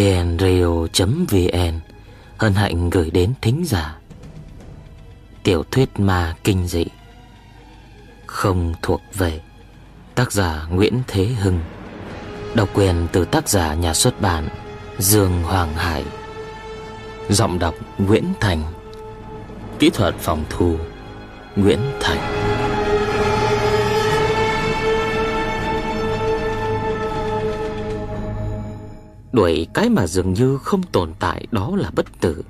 vnradio.vn hân hạnh gửi đến thính giả. Tiểu thuyết ma kinh dị. Không thuộc về. Tác giả Nguyễn Thế Hưng. Độc quyền từ tác giả nhà xuất bản Dương Hoàng Hải. Giọng đọc Nguyễn Thành. Kỹ thuật phòng thu Nguyễn Thành. Đuổi cái mà dường như không tồn tại đó là bất tử.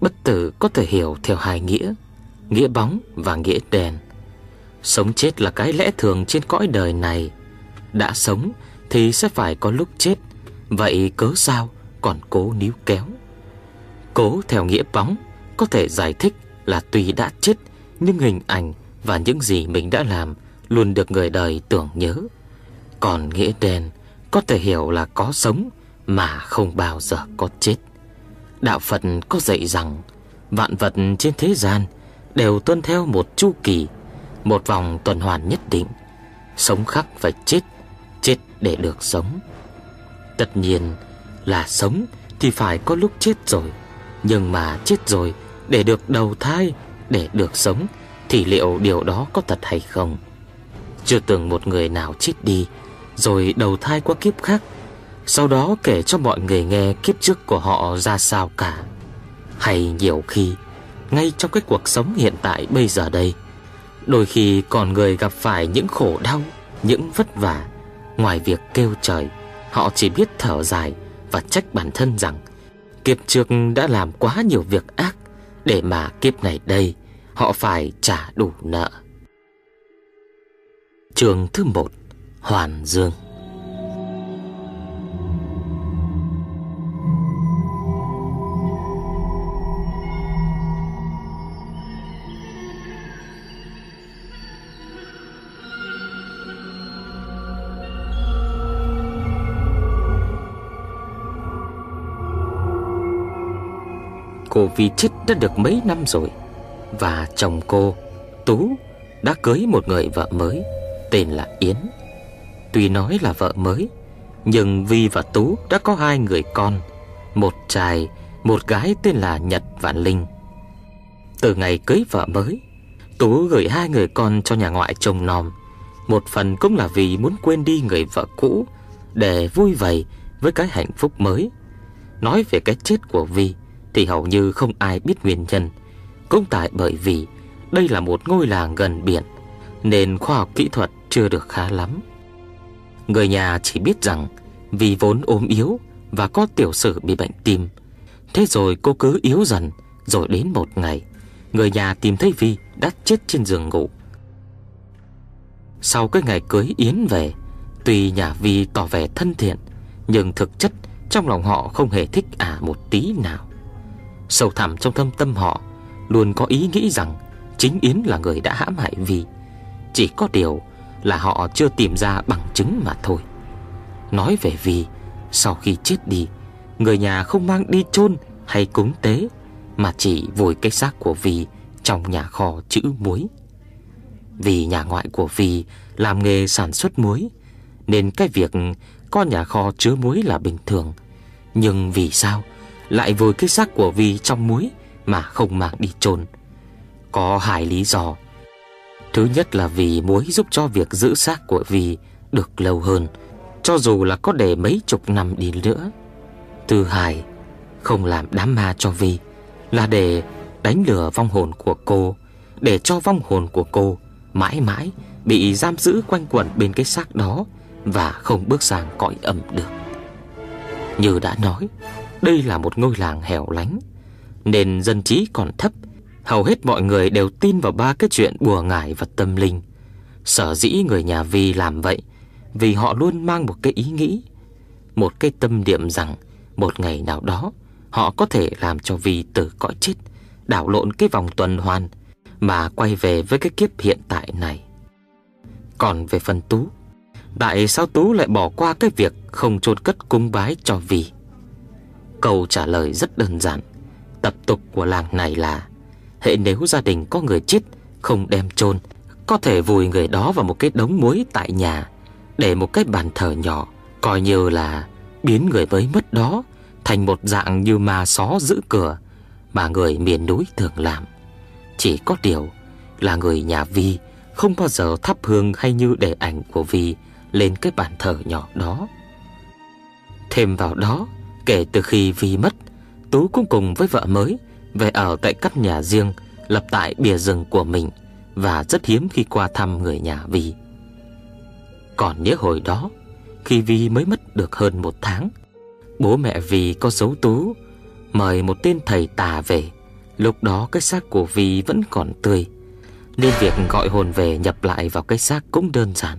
Bất tử có thể hiểu theo hai nghĩa Nghĩa bóng và nghĩa đèn. Sống chết là cái lẽ thường trên cõi đời này. Đã sống thì sẽ phải có lúc chết. Vậy cớ sao còn cố níu kéo? Cố theo nghĩa bóng Có thể giải thích là tuy đã chết, Nhưng hình ảnh và những gì mình đã làm Luôn được người đời tưởng nhớ. Còn nghĩa đèn. Có thể hiểu là có sống Mà không bao giờ có chết. Đạo Phật có dạy rằng, Vạn vật trên thế gian Đều tuân theo một chu kỳ, Một vòng tuần hoàn nhất định. Sống khắc phải chết Chết để được sống. Tất nhiên là sống Thì phải có lúc chết rồi, Nhưng mà chết rồi Để được đầu thai, Để được sống Thì liệu điều đó có thật hay không? Chưa từng một người nào chết đi rồi đầu thai qua kiếp khác. Sau đó kể cho mọi người nghe Kiếp trước của họ ra sao cả. Hay nhiều khi, Ngay trong cái cuộc sống hiện tại bây giờ đây, Đôi khi còn người gặp phải những khổ đau, Những vất vả. Ngoài việc kêu trời, Họ chỉ biết thở dài Và trách bản thân rằng Kiếp trước đã làm quá nhiều việc ác. Để mà kiếp này đây, Họ phải trả đủ nợ. Trường thứ một. Hoàn Dương. Cô Vi chết đã được mấy năm rồi, Và chồng cô Tú đã cưới một người vợ mới Tên là Yến. Tuy nói là vợ mới, Nhưng Vi và Tú đã có hai người con, Một trai, Một gái tên là Nhật và Linh Từ ngày cưới vợ mới, Tú gửi hai người con cho nhà ngoại trông nom Một phần cũng là vì muốn quên đi người vợ cũ, Để vui vầy với cái hạnh phúc mới Nói về cái chết của Vi thì hầu như không ai biết nguyên nhân. Cũng tại bởi vì đây là một ngôi làng gần biển, nên khoa học kỹ thuật chưa được khá lắm. Người nhà chỉ biết rằng vì vốn ốm yếu và có tiểu sử bị bệnh tim. Thế rồi cô cứ yếu dần, rồi đến một ngày, người nhà tìm thấy Vi đã chết trên giường ngủ. Sau cái ngày cưới Yến về, tuy nhà Vi tỏ vẻ thân thiện, nhưng thực chất trong lòng họ không hề thích ả à một tí nào. Sâu thẳm trong thâm tâm họ Luôn có ý nghĩ rằng Chính Yến là người đã hãm hại Vi Chỉ có điều là họ chưa tìm ra bằng chứng mà thôi Nói về Vi, Sau khi chết đi, Người nhà không mang đi chôn hay cúng tế, Mà chỉ vùi cái xác của Vi Trong nhà kho chữ muối Vì nhà ngoại của Vi Làm nghề sản xuất muối, Nên cái việc có nhà kho chứa muối là bình thường Nhưng vì sao lại vùi cái xác của Vi trong muối mà không mang đi chôn. Có hai lý do. Thứ nhất là vì muối giúp cho việc giữ xác của Vi được lâu hơn, cho dù là có để mấy chục năm đi nữa. Thứ hai, không làm đám ma cho Vi là để đánh lừa vong hồn của cô, để cho vong hồn của cô mãi mãi bị giam giữ quanh quẩn bên cái xác đó và không bước sang cõi âm được. Như đã nói, đây là một ngôi làng hẻo lánh Nên dân trí còn thấp Hầu hết mọi người đều tin vào ba cái chuyện bùa ngải và tâm linh. Sở dĩ người nhà Vi làm vậy, Vì họ luôn mang một cái ý nghĩ, Một cái tâm niệm rằng Một ngày nào đó Họ có thể làm cho Vi từ cõi chết, Đảo lộn cái vòng tuần hoàn Mà quay về với cái kiếp hiện tại này. Còn về phần Tú, Tại sao Tú lại bỏ qua cái việc Không chôn cất cúng bái cho Vi? Câu trả lời rất đơn giản, Tập tục của làng này là Hệ nếu gia đình có người chết Không đem chôn Có thể vùi người đó vào một cái đống muối tại nhà Để một cái bàn thờ nhỏ Coi như là biến người mới mất đó thành một dạng như ma xó giữ cửa mà người miền núi thường làm. Chỉ có điều là người nhà Vi không bao giờ thắp hương hay như để ảnh của Vi lên cái bàn thờ nhỏ đó. Thêm vào đó, kể từ khi Vi mất, Tú cũng cùng với vợ mới về ở tại căn nhà riêng lập tại bìa rừng của mình và rất hiếm khi qua thăm người nhà Vi. Còn nhớ hồi đó, khi Vi mới mất được hơn một tháng, bố mẹ Vi có dấu Tú mời một tên thầy tà về. Lúc đó cái xác của Vi vẫn còn tươi, nên việc gọi hồn về nhập lại vào cái xác cũng đơn giản.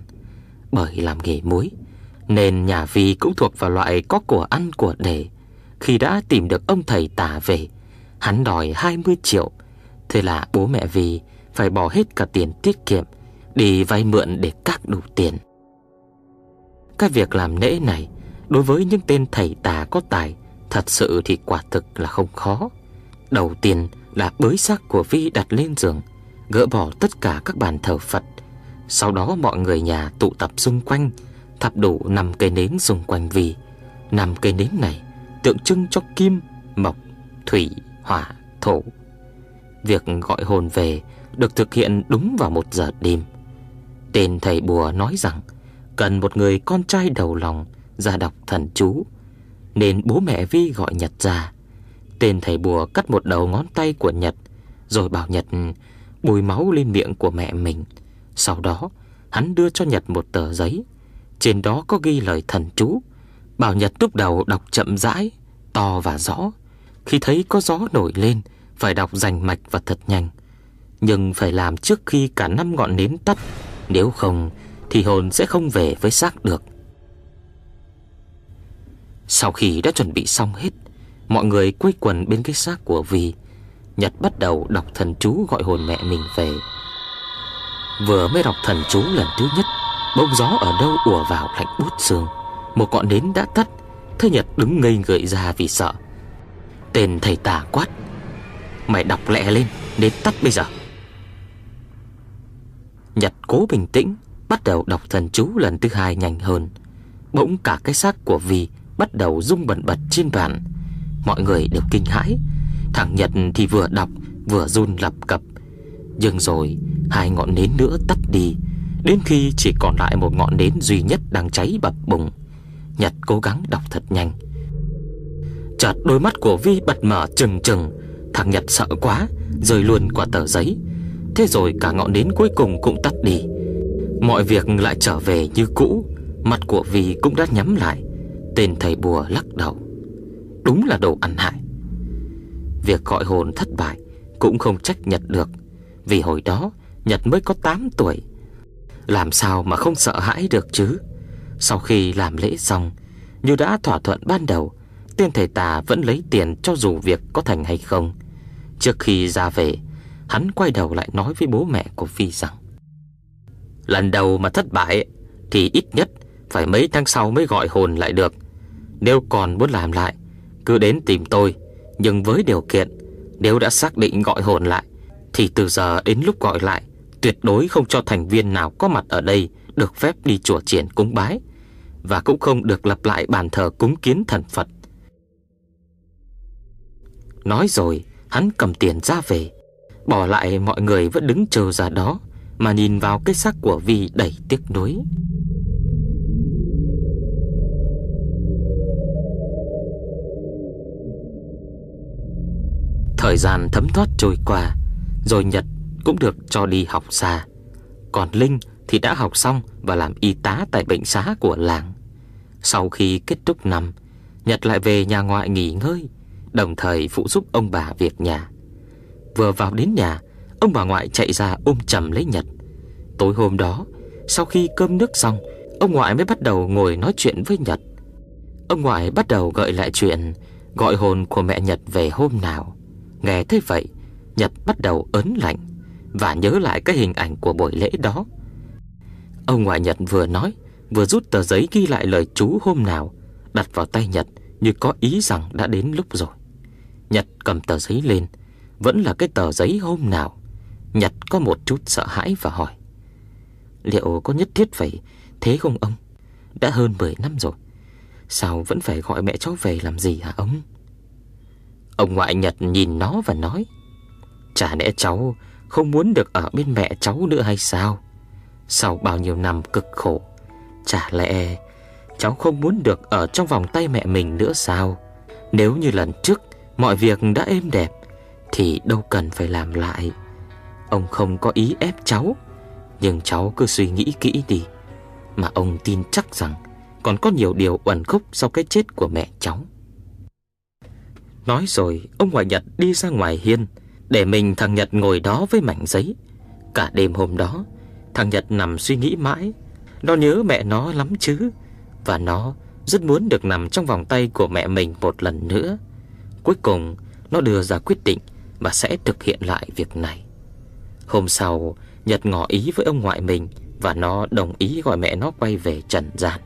Bởi làm nghề muối, nên nhà Vi cũng thuộc vào loại có của ăn của để. Khi đã tìm được ông thầy tà về, hắn đòi 20 triệu. Thế là bố mẹ Vi phải bỏ hết cả tiền tiết kiệm đi vay mượn để cắt đủ tiền. Cái việc làm lễ này đối với những tên thầy tà có tài thật sự thì quả thực là không khó. Đầu tiên là bới xác của Vi đặt lên giường, gỡ bỏ tất cả các bàn thờ Phật. Sau đó mọi người nhà tụ tập xung quanh, thắp đủ 5 cây nến xung quanh Vi. 5 cây nến này tượng trưng cho kim, mộc, thủy, hỏa, thổ. Việc gọi hồn về được thực hiện đúng vào một giờ đêm. Tên thầy bùa nói rằng cần một người con trai đầu lòng ra đọc thần chú, nên bố mẹ Vi gọi Nhật ra. Tên thầy bùa cắt một đầu ngón tay của Nhật, rồi bảo Nhật bùi máu lên miệng của mẹ mình. Sau đó, hắn đưa cho Nhật một tờ giấy, trên đó có ghi lời thần chú, bảo Nhật lúc đầu đọc chậm rãi, to và rõ. Khi thấy có gió nổi lên, phải đọc rành mạch và thật nhanh. Nhưng phải làm trước khi cả năm ngọn nến tắt, nếu không thì hồn sẽ không về với xác được. Sau khi đã chuẩn bị xong hết, mọi người quây quần bên cái xác của Vi. Nhật bắt đầu đọc thần chú gọi hồn mẹ mình về. Vừa mới đọc thần chú lần thứ nhất, bông gió ở đâu ùa vào lạnh bút xương. Một ngọn nến đã tắt, Thế Nhật đứng ngây người ra vì sợ. Tên thầy tà quát: "Mày đọc lẹ lên, đến tắt bây giờ." Nhật cố bình tĩnh, bắt đầu đọc thần chú lần thứ hai nhanh hơn. Bỗng cả cái xác của Vi bắt đầu rung bần bật trên bàn. Mọi người đều kinh hãi. Thằng Nhật thì vừa đọc vừa run lập cập. Nhưng rồi hai ngọn nến nữa tắt đi, đến khi chỉ còn lại một ngọn nến duy nhất đang cháy bập bùng. Nhật cố gắng đọc thật nhanh. Chợt đôi mắt của Vi bật mở trừng trừng, thằng Nhật sợ quá, rơi luôn quả tờ giấy. Thế rồi cả ngọn nến cuối cùng cũng tắt đi. Mọi việc lại trở về như cũ, mặt của Vi cũng đã nhắm lại. Tên thầy bùa lắc đầu Đúng là đồ ăn hại Việc gọi hồn thất bại Cũng không trách Nhật được Vì hồi đó Nhật mới có 8 tuổi Làm sao mà không sợ hãi được chứ Sau khi làm lễ xong Như đã thỏa thuận ban đầu Tên thầy tà vẫn lấy tiền cho dù việc có thành hay không. Trước khi ra về, Hắn quay đầu lại nói với bố mẹ của Phi rằng, Lần đầu mà thất bại Thì ít nhất Phải mấy tháng sau mới gọi hồn lại được. Nếu còn muốn làm lại, Cứ đến tìm tôi. Nhưng với điều kiện, Nếu đã xác định gọi hồn lại, Thì từ giờ đến lúc gọi lại, Tuyệt đối không cho thành viên nào có mặt ở đây Được phép đi chùa triển cúng bái. Và cũng không được lập lại bàn thờ cúng kiến thần Phật. Nói rồi, Hắn cầm tiền ra về. Bỏ lại mọi người vẫn đứng chờ ra đó, Mà nhìn vào cái xác của Vi đầy tiếc nuối. Thời gian thấm thoát trôi qua, Rồi Nhật cũng được cho đi học xa. Còn Linh thì đã học xong Và làm y tá tại bệnh xá của làng. Sau khi kết thúc năm, Nhật lại về nhà ngoại nghỉ ngơi. Đồng thời phụ giúp ông bà việc nhà. Vừa vào đến nhà, Ông bà ngoại chạy ra ôm chầm lấy Nhật. Tối hôm đó, Sau khi cơm nước xong, Ông ngoại mới bắt đầu ngồi nói chuyện với Nhật. Ông ngoại bắt đầu gợi lại chuyện Gọi hồn của mẹ Nhật về hôm nào. Nghe thế vậy, Nhật bắt đầu ớn lạnh Và nhớ lại cái hình ảnh của buổi lễ đó. Ông ngoại Nhật vừa nói, Vừa rút tờ giấy ghi lại lời chú hôm nào, Đặt vào tay Nhật Như có ý rằng đã đến lúc rồi. Nhật cầm tờ giấy lên. Vẫn là cái tờ giấy hôm nào? Nhật có một chút sợ hãi và hỏi. Liệu có nhất thiết phải thế không ông? Đã hơn 10 năm rồi. Sao vẫn phải gọi mẹ cháu về làm gì hả ông? Ông ngoại Nhật nhìn nó và nói, Chả lẽ cháu không muốn được ở bên mẹ cháu nữa hay sao? Sau bao nhiêu năm cực khổ, Chả lẽ cháu không muốn được ở trong vòng tay mẹ mình nữa sao? Nếu như lần trước mọi việc đã êm đẹp, Thì đâu cần phải làm lại. Ông không có ý ép cháu, Nhưng cháu cứ suy nghĩ kỹ đi. Mà ông tin chắc rằng Còn có nhiều điều uẩn khúc sau cái chết của mẹ cháu. Nói rồi, ông ngoại Nhật đi ra ngoài hiên, Để mình thằng Nhật ngồi đó với mảnh giấy. Cả đêm hôm đó, Thằng Nhật nằm suy nghĩ mãi. Nó nhớ mẹ nó lắm chứ, Và nó rất muốn được nằm trong vòng tay của mẹ mình một lần nữa. Cuối cùng, nó đưa ra quyết định Và sẽ thực hiện lại việc này. Hôm sau, Nhật ngỏ ý với ông ngoại mình Và nó đồng ý gọi mẹ nó quay về trần gian.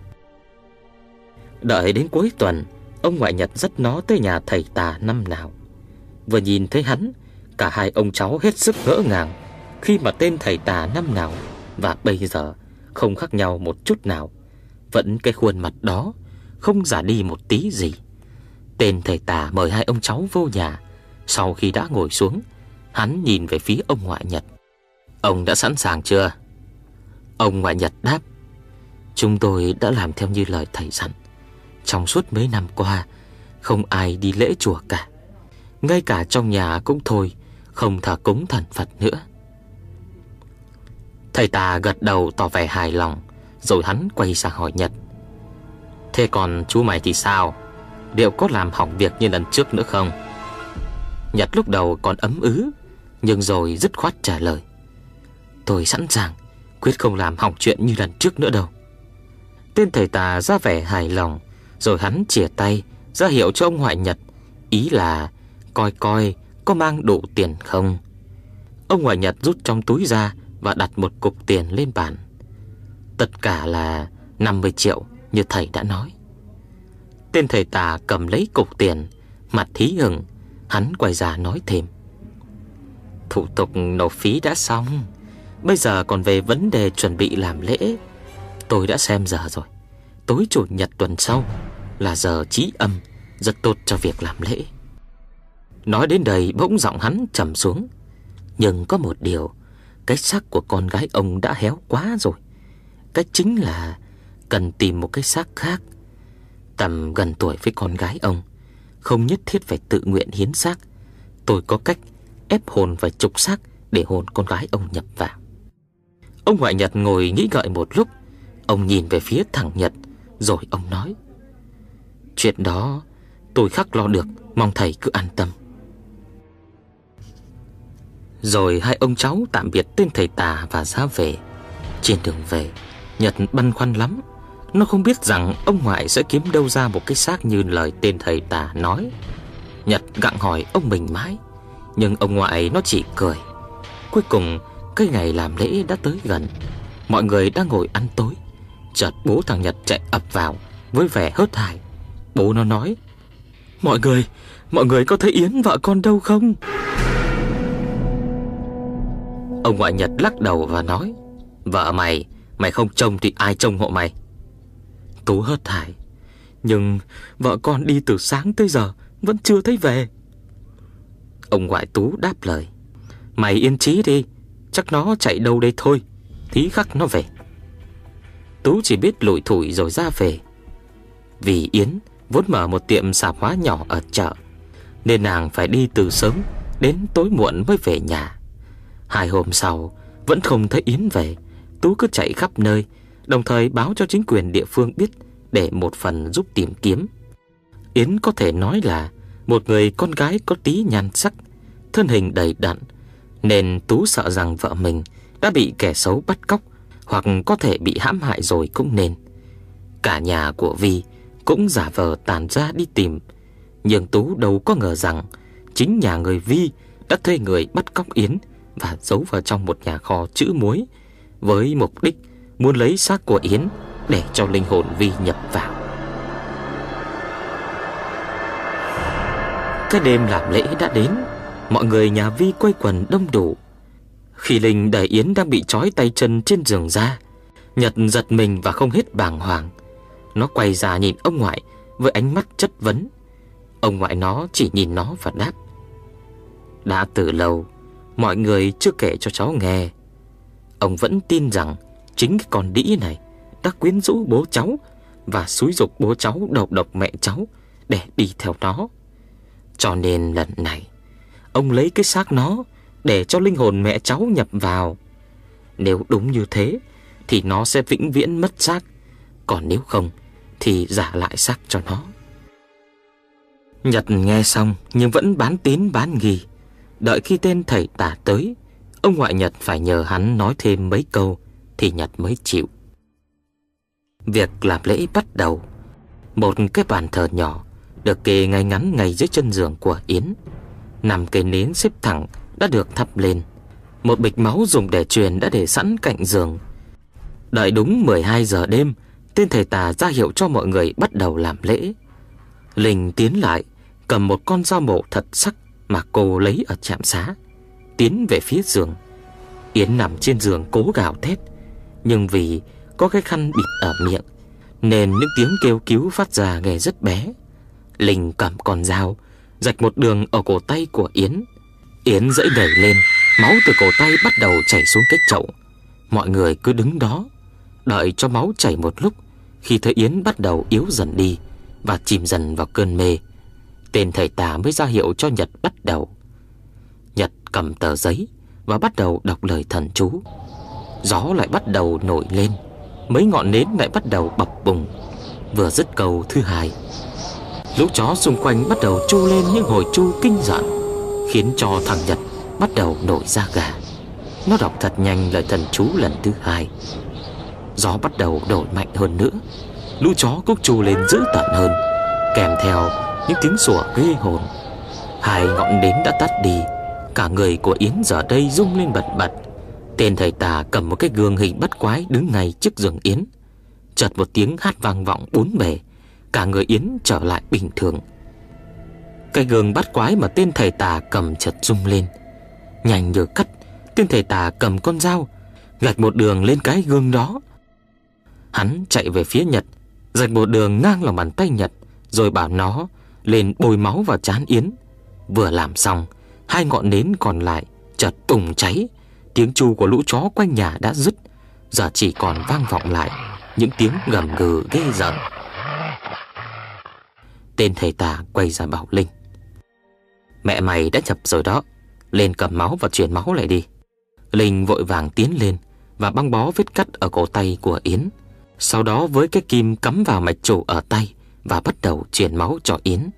Đợi đến cuối tuần, Ông ngoại Nhật dắt nó tới nhà thầy tà năm nào. Vừa nhìn thấy hắn, Cả hai ông cháu hết sức ngỡ ngàng Khi mà tên thầy tà năm nào Và bây giờ không khác nhau một chút nào. Vẫn cái khuôn mặt đó Không giả đi một tí gì. Tên thầy tà mời hai ông cháu vô nhà. Sau khi đã ngồi xuống, Hắn nhìn về phía ông ngoại Nhật. Ông đã sẵn sàng chưa? Ông ngoại Nhật đáp, Chúng tôi đã làm theo như lời thầy dặn. Trong suốt mấy năm qua, Không ai đi lễ chùa cả. Ngay cả trong nhà cũng thôi, Không thờ cúng thần Phật nữa. Thầy ta gật đầu tỏ vẻ hài lòng, Rồi hắn quay sang hỏi Nhật, Thế còn chú mày thì sao? Liệu có làm hỏng việc như lần trước nữa không? Nhật lúc đầu còn ấm ứ, Nhưng rồi dứt khoát trả lời. Tôi sẵn sàng, Quyết không làm hỏng chuyện như lần trước nữa đâu. Tên thầy tà ra vẻ hài lòng, Rồi hắn chìa tay ra hiệu cho ông ngoại Nhật, Ý là coi coi có mang đủ tiền không. Ông ngoại Nhật rút trong túi ra Và đặt một cục tiền lên bàn. Tất cả là 50 triệu Như thầy đã nói. Tên thầy tà cầm lấy cục tiền, Mặt thí hừng Hắn quay ra nói thêm. Thủ tục nộp phí đã xong, Bây giờ còn về vấn đề chuẩn bị làm lễ. Tôi đã xem giờ rồi, Tối chủ nhật tuần sau Là giờ trí âm, Rất tốt cho việc làm lễ. Nói đến đây bỗng giọng hắn trầm xuống. Nhưng có một điều, Cái xác của con gái ông đã héo quá rồi. Cái chính là Cần tìm một cái xác khác Tầm gần tuổi với con gái ông. Không nhất thiết phải tự nguyện hiến xác. Tôi có cách ép hồn và trục xác Để hồn con gái ông nhập vào. Ông ngoại Nhật ngồi nghĩ ngợi một lúc. Ông nhìn về phía thằng Nhật, Rồi ông nói, Chuyện đó tôi khắc lo được, Mong thầy cứ an tâm. Rồi hai ông cháu tạm biệt tên thầy tà và ra về. Trên đường về, Nhật băn khoăn lắm. Nó không biết rằng ông ngoại sẽ kiếm đâu ra một cái xác như lời tên thầy tà nói. Nhật gặng hỏi ông mình mãi Nhưng ông ngoại nó chỉ cười. Cuối cùng cái ngày làm lễ đã tới gần. Mọi người đang ngồi ăn tối. Chợt bố thằng Nhật chạy ập vào Với vẻ hớt hải. Bố nó nói Mọi người, mọi người có thấy Yến vợ con đâu không? Ông ngoại Nhật lắc đầu và nói Vợ mày, mày không trông thì ai trông hộ mày? Tú hớt hải. Nhưng vợ con đi từ sáng tới giờ Vẫn chưa thấy về. Ông ngoại Tú đáp lời, Mày yên trí đi, Chắc nó chạy đâu đây thôi, Tí khắc nó về. Tú chỉ biết lủi thủi rồi ra về. Vì Yến vốn mở một tiệm sạp hóa nhỏ ở chợ, Nên nàng phải đi từ sớm Đến tối muộn mới về nhà. Hai hôm sau, Vẫn không thấy Yến về, Tú cứ chạy khắp nơi Đồng thời báo cho chính quyền địa phương biết Để một phần giúp tìm kiếm Yến có thể nói là Một người con gái có tí nhan sắc Thân hình đầy đặn nên Tú sợ rằng vợ mình đã bị kẻ xấu bắt cóc hoặc có thể bị hãm hại rồi cũng nên. Cả nhà của Vi cũng giả vờ tàn ra đi tìm, nhưng Tú đâu có ngờ rằng chính nhà người Vi đã thuê người bắt cóc Yến và giấu vào trong một nhà kho chữ muối với mục đích muốn lấy xác của Yến để cho linh hồn Vi nhập vào. Cái đêm làm lễ đã đến, Mọi người nhà Vi quay quần đông đủ. Khi Linh đẩy Yến đang bị trói tay chân trên giường ra, Nhật giật mình và không hết bàng hoàng. Nó quay ra nhìn ông ngoại Với ánh mắt chất vấn. Ông ngoại nó chỉ nhìn nó và đáp, Đã từ lâu, Mọi người chưa kể cho cháu nghe. Ông vẫn tin rằng Chính cái con đĩ này Đã quyến rũ bố cháu Và xúi dục bố cháu độc độc mẹ cháu Để đi theo nó. Cho nên lần này, Ông lấy cái xác nó Để cho linh hồn mẹ cháu nhập vào. Nếu đúng như thế, Thì nó sẽ vĩnh viễn mất xác. Còn nếu không, Thì giả lại xác cho nó. Nhật nghe xong Nhưng vẫn bán tín bán nghi. Đợi khi tên thầy tả tới, Ông ngoại Nhật phải nhờ hắn nói thêm mấy câu. Thì Nhật mới chịu. Việc làm lễ bắt đầu. Một cái bàn thờ nhỏ Được kê ngay ngắn ngay dưới chân giường của Yến. Nằm cây nến xếp thẳng Đã được thắp lên. Một bịch máu dùng để truyền đã để sẵn cạnh giường. Đợi đúng 12 giờ đêm, Tên thầy tà ra hiệu cho mọi người bắt đầu làm lễ. Linh tiến lại, Cầm một con dao mổ thật sắc Mà cô lấy ở trạm xá, Tiến về phía giường. Yến nằm trên giường cố gào thét. Nhưng vì có cái khăn bịt ở miệng, Nên những tiếng kêu cứu phát ra nghe rất bé. Linh cầm con dao, Rạch một đường ở cổ tay của Yến. Yến dãy đẩy lên, Máu từ cổ tay bắt đầu chảy xuống cái chậu. Mọi người cứ đứng đó, Đợi cho máu chảy một lúc, Khi thấy Yến bắt đầu yếu dần đi Và chìm dần vào cơn mê, Tên thầy tà mới ra hiệu cho Nhật bắt đầu. Nhật cầm tờ giấy Và bắt đầu đọc lời thần chú. Gió lại bắt đầu nổi lên. Mấy ngọn nến lại bắt đầu bập bùng, Vừa dứt câu thứ hai. Lũ chó xung quanh bắt đầu chu lên những hồi chu kinh giận Khiến cho thằng Nhật bắt đầu nổi da gà. Nó đọc thật nhanh lời thần chú lần thứ hai. Gió bắt đầu đổi mạnh hơn nữa, Lũ chó cũng chu lên dữ tận hơn, Kèm theo những tiếng sủa ghê hồn. Hai ngọn nến đã tắt đi, Cả người của Yến giờ đây rung lên bật bật Tên thầy tà cầm một cái gương hình bắt quái đứng ngay trước giường Yến. Chợt một tiếng hát vang vọng bốn bề, Cả người Yến trở lại bình thường. Cái gương bắt quái mà tên thầy tà cầm chợt rung lên. Nhanh như cắt, Tên thầy tà cầm con dao Gạch một đường lên cái gương đó. Hắn chạy về phía Nhật Rạch một đường ngang lòng bàn tay Nhật, Rồi bảo nó lên bôi máu vào chán Yến. Vừa làm xong, Hai ngọn nến còn lại chợt bùng cháy. Tiếng chu của lũ chó quanh nhà đã dứt. Giờ chỉ còn vang vọng lại Những tiếng gầm gừ ghê giận Tên thầy tà quay ra bảo Linh. Mẹ mày đã nhập rồi đó, Lên cầm máu và chuyển máu lại đi. Linh vội vàng tiến lên Và băng bó vết cắt ở cổ tay của Yến. Sau đó với cái kim cắm vào mạch chủ ở tay Và bắt đầu truyền máu cho Yến.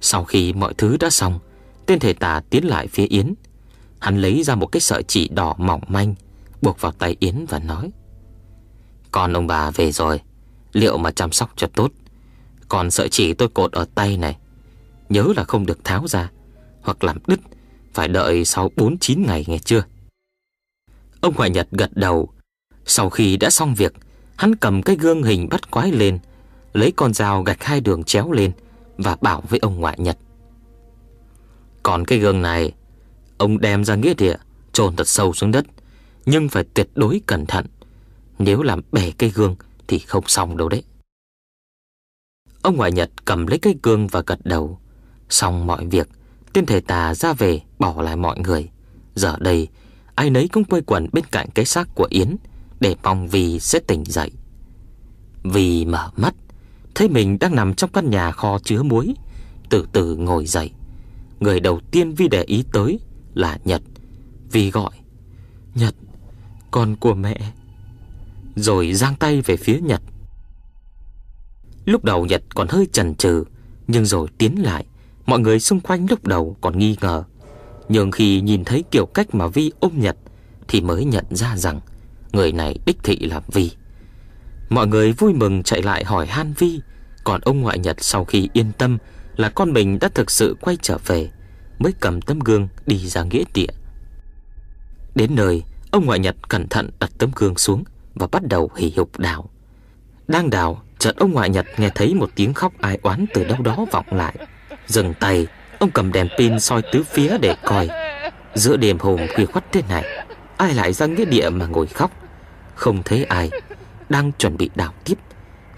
Sau khi mọi thứ đã xong, Tên thầy tà tiến lại phía Yến. Hắn lấy ra một cái sợi chỉ đỏ mỏng manh, Buộc vào tay Yến và nói, Con ông bà về rồi, Liệu mà chăm sóc cho tốt. Còn sợi chỉ tôi cột ở tay này, Nhớ là không được tháo ra, Hoặc làm đứt, Phải đợi sau 4-9 ngày nghe chưa? Ông ngoại Nhật gật đầu. Sau khi đã xong việc, Hắn cầm cái gương hình bắt quái lên, Lấy con dao gạch hai đường chéo lên Và bảo với ông ngoại Nhật, Còn cái gương này Ông đem ra nghĩa địa, chôn thật sâu xuống đất. Nhưng phải tuyệt đối cẩn thận. Nếu làm bể cây gương Thì không xong đâu đấy. Ông ngoại Nhật cầm lấy cây gương và gật đầu. Xong mọi việc tiên thầy tà ra về bỏ lại mọi người. Giờ đây, Ai nấy cũng quây quần bên cạnh cái xác của Yến Để mong vì sẽ tỉnh dậy. Vì mở mắt, Thấy mình đang nằm trong căn nhà kho chứa muối, Từ từ ngồi dậy. Người đầu tiên Vi để ý tới là Nhật. Vì gọi Nhật, con của mẹ. Rồi giang tay về phía Nhật. Lúc đầu Nhật còn hơi chần chừ Nhưng rồi tiến lại. Mọi người xung quanh lúc đầu còn nghi ngờ. Nhưng khi nhìn thấy kiểu cách mà Vi ôm Nhật Thì mới nhận ra rằng Người này đích thị là Vi. Mọi người vui mừng chạy lại hỏi Han Vi Còn ông ngoại Nhật sau khi yên tâm Là con mình đã thực sự quay trở về. Mới cầm tấm gương đi ra nghĩa địa. Đến nơi, Ông ngoại Nhật cẩn thận đặt tấm gương xuống Và bắt đầu hì hục đào. Đang đào, chợt ông ngoại Nhật nghe thấy một tiếng khóc ai oán từ đâu đó vọng lại. Dừng tay, Ông cầm đèn pin soi tứ phía để coi. Giữa đêm hôm khuya khuất thế này, Ai lại ra nghĩa địa mà ngồi khóc? Không thấy ai, Đang chuẩn bị đào tiếp,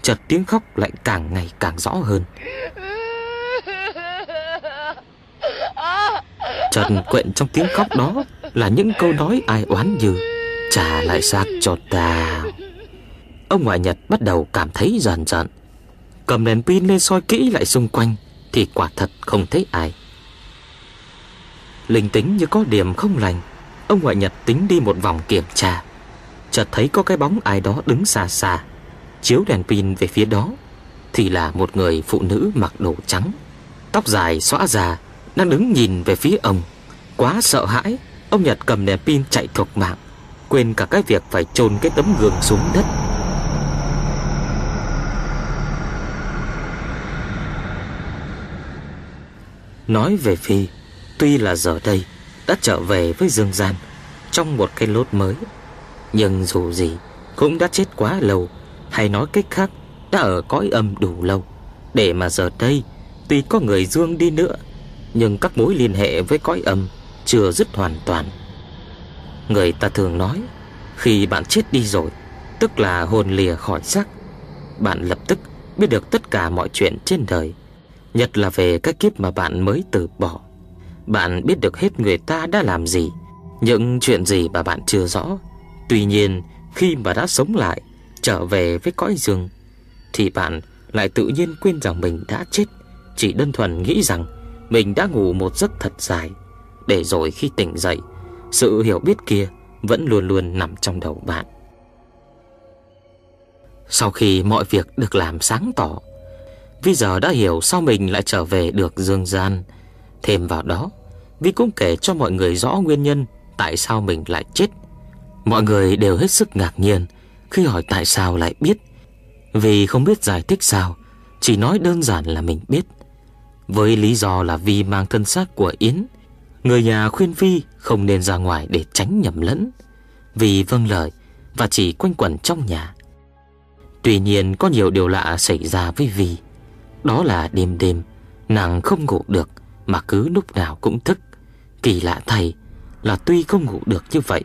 Chợt tiếng khóc lại càng ngày càng rõ hơn. Chợt quện trong tiếng khóc đó Là những câu nói ai oán như, Trả lại xác cho ta. Ông ngoại Nhật bắt đầu cảm thấy dần dần Cầm đèn pin lên soi kỹ lại xung quanh Thì quả thật không thấy ai. Linh tính như có điểm không lành, Ông ngoại Nhật tính đi một vòng kiểm tra, Chợt thấy có cái bóng ai đó đứng xa xa, Chiếu đèn pin về phía đó, Thì là một người phụ nữ mặc đồ trắng, Tóc dài xõa ra đang đứng nhìn về phía ông, Quá sợ hãi, Ông Nhật cầm đèn pin chạy thuộc mạng, Quên cả cái việc phải chôn cái tấm gương xuống đất. Nói về Phi, Tuy là giờ đây, Đã trở về với Dương Gian Trong một cái lốt mới, Nhưng dù gì Cũng đã chết quá lâu, Hay nói cách khác, Đã ở cõi âm đủ lâu. Để mà giờ đây, Tuy có người Dương đi nữa nhưng các mối liên hệ với cõi âm Chưa dứt hoàn toàn. Người ta thường nói, Khi bạn chết đi rồi, Tức là hồn lìa khỏi xác, Bạn lập tức biết được tất cả mọi chuyện trên đời, Nhất là về cái kiếp mà bạn mới từ bỏ. Bạn biết được hết người ta đã làm gì, Những chuyện gì mà bạn chưa rõ. Tuy nhiên, khi mà đã sống lại, Trở về với cõi dương, Thì bạn lại tự nhiên quên rằng mình đã chết, Chỉ đơn thuần nghĩ rằng mình đã ngủ một giấc thật dài. Để rồi khi tỉnh dậy, Sự hiểu biết kia Vẫn luôn luôn nằm trong đầu bạn. Sau khi mọi việc được làm sáng tỏ, Vi giờ đã hiểu sao mình lại trở về được dương gian. Thêm vào đó, Vi cũng kể cho mọi người rõ nguyên nhân Tại sao mình lại chết. Mọi người đều hết sức ngạc nhiên Khi hỏi tại sao lại biết. Vì không biết giải thích sao, Chỉ nói đơn giản là mình biết. Với lý do là Vi mang thân xác của Yến, Người nhà khuyên Vi không nên ra ngoài để tránh nhầm lẫn. Vì vâng lời Và chỉ quanh quẩn trong nhà. Tuy nhiên, có nhiều điều lạ xảy ra với Vi đó là đêm đêm, Nàng không ngủ được Mà cứ lúc nào cũng thức. Kỳ lạ thay là tuy không ngủ được như vậy,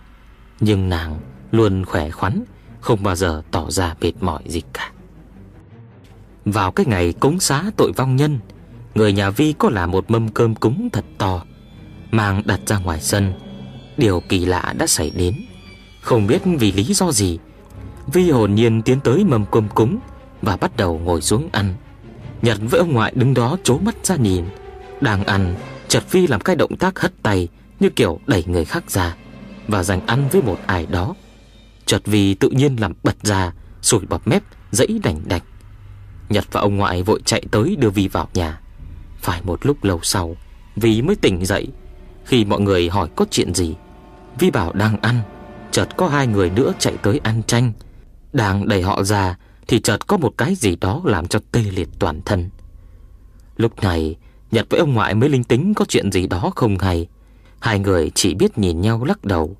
Nhưng nàng luôn khỏe khoắn, Không bao giờ tỏ ra mệt mỏi gì cả. Vào cái ngày cúng xá tội vong nhân Người nhà Vi có làm một mâm cơm cúng thật to, Mang đặt ra ngoài sân. Điều kỳ lạ đã xảy đến. Không biết vì lý do gì, Vi hồn nhiên tiến tới mâm cơm cúng Và bắt đầu ngồi xuống ăn. Nhật với ông ngoại đứng đó chố mắt ra nhìn. Đang ăn, Chợt Vi làm cái động tác hất tay Như kiểu đẩy người khác ra Và giành ăn với một ai đó. Chợt vì tự nhiên làm bật ra, Sủi bọt mép dẫy đành đạch. Nhật và ông ngoại vội chạy tới đưa Vi vào nhà. Phải một lúc lâu sau Vi mới tỉnh dậy. Khi mọi người hỏi có chuyện gì Vi bảo đang ăn, Chợt có hai người nữa chạy tới ăn tranh Đang đẩy họ ra thì chợt có một cái gì đó làm cho tê liệt toàn thân. Lúc này, Nhật với ông ngoại mới linh tính có chuyện gì đó không hay. Hai người chỉ biết nhìn nhau lắc đầu.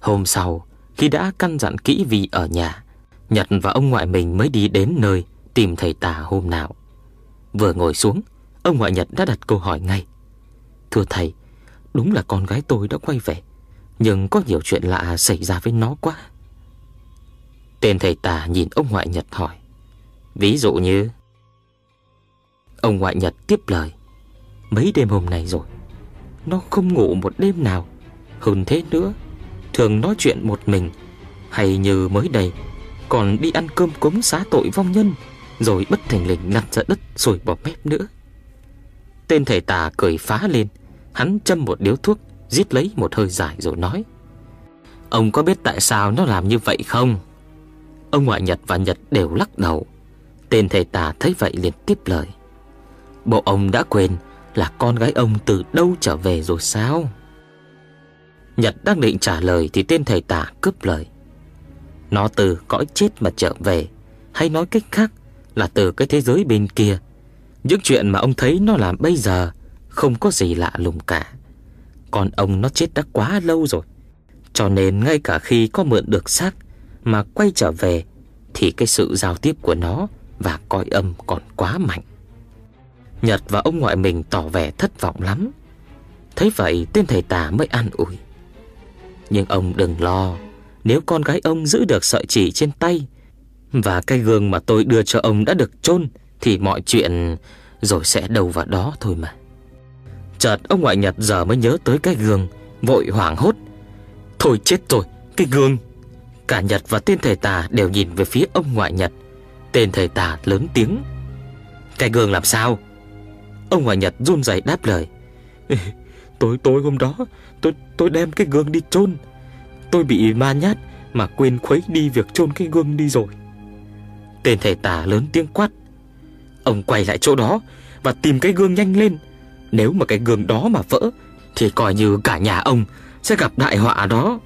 Hôm sau, Khi đã căn dặn kỹ Vi ở nhà, Nhật và ông ngoại mình mới đi đến nơi Tìm thầy tà hôm nào. Vừa ngồi xuống Ông ngoại Nhật đã đặt câu hỏi ngay. Thưa thầy, Đúng là con gái tôi đã quay về, Nhưng có nhiều chuyện lạ xảy ra với nó quá. Tên thầy tà nhìn ông ngoại Nhật hỏi, Ví dụ như? Ông ngoại Nhật tiếp lời, Mấy đêm hôm nay rồi, Nó không ngủ một đêm nào. Hơn thế nữa, Thường nói chuyện một mình, Hay như mới đây, Còn đi ăn cơm cúng xá tội vong nhân, Rồi bất thành lình lăn ra đất rồi bỏ mép nữa. Tên thầy tà cười phá lên. Hắn châm một điếu thuốc, Giết lấy một hơi dài rồi nói. Ông có biết tại sao nó làm như vậy không? Ông ngoại Nhật và Nhật đều lắc đầu. Tên thầy tà thấy vậy liền tiếp lời. Bộ ông đã quên là con gái ông từ đâu trở về rồi sao? Nhật đang định trả lời thì tên thầy tà cướp lời. Nó từ cõi chết mà trở về, Hay nói cách khác là từ cái thế giới bên kia những chuyện mà ông thấy nó làm bây giờ Không có gì lạ lùng cả Còn ông nó chết đã quá lâu rồi Cho nên ngay cả khi có mượn được xác mà quay trở về thì cái sự giao tiếp của nó và coi âm còn quá mạnh. Nhật và ông ngoại mình tỏ vẻ thất vọng lắm. Thấy vậy tên thầy tà mới an ủi. Nhưng ông đừng lo, nếu con gái ông giữ được sợi chỉ trên tay Và cái gương mà tôi đưa cho ông đã được chôn thì mọi chuyện rồi sẽ đâu vào đó thôi mà. Chợt ông ngoại Nhật giờ mới nhớ tới cái gương, Vội hoảng hốt. Thôi chết rồi, Cái gương. Cả Nhật và tên thầy tà đều nhìn về phía ông ngoại Nhật. Tên thầy tà lớn tiếng. Cái gương làm sao? Ông ngoại Nhật run rẩy đáp lời. Tối tối hôm đó, Tôi tôi đem cái gương đi chôn. Tôi bị ma nhát Mà quên khuấy đi việc chôn cái gương đi rồi. Tên thầy tà lớn tiếng quát. Ông quay lại chỗ đó Và tìm cái gương nhanh lên. Nếu mà cái gương đó mà vỡ, Thì coi như cả nhà ông Sẽ gặp đại họa đó.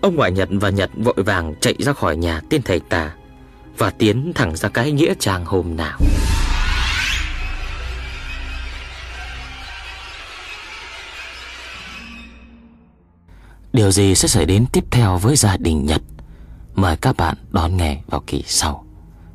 Ông ngoại Nhật và Nhật vội vàng chạy ra khỏi nhà tên thầy tà Và tiến thẳng ra cái nghĩa trang hôm nào. Điều gì sẽ xảy đến tiếp theo với gia đình Nhật? Mời các bạn đón nghe vào kỳ sau.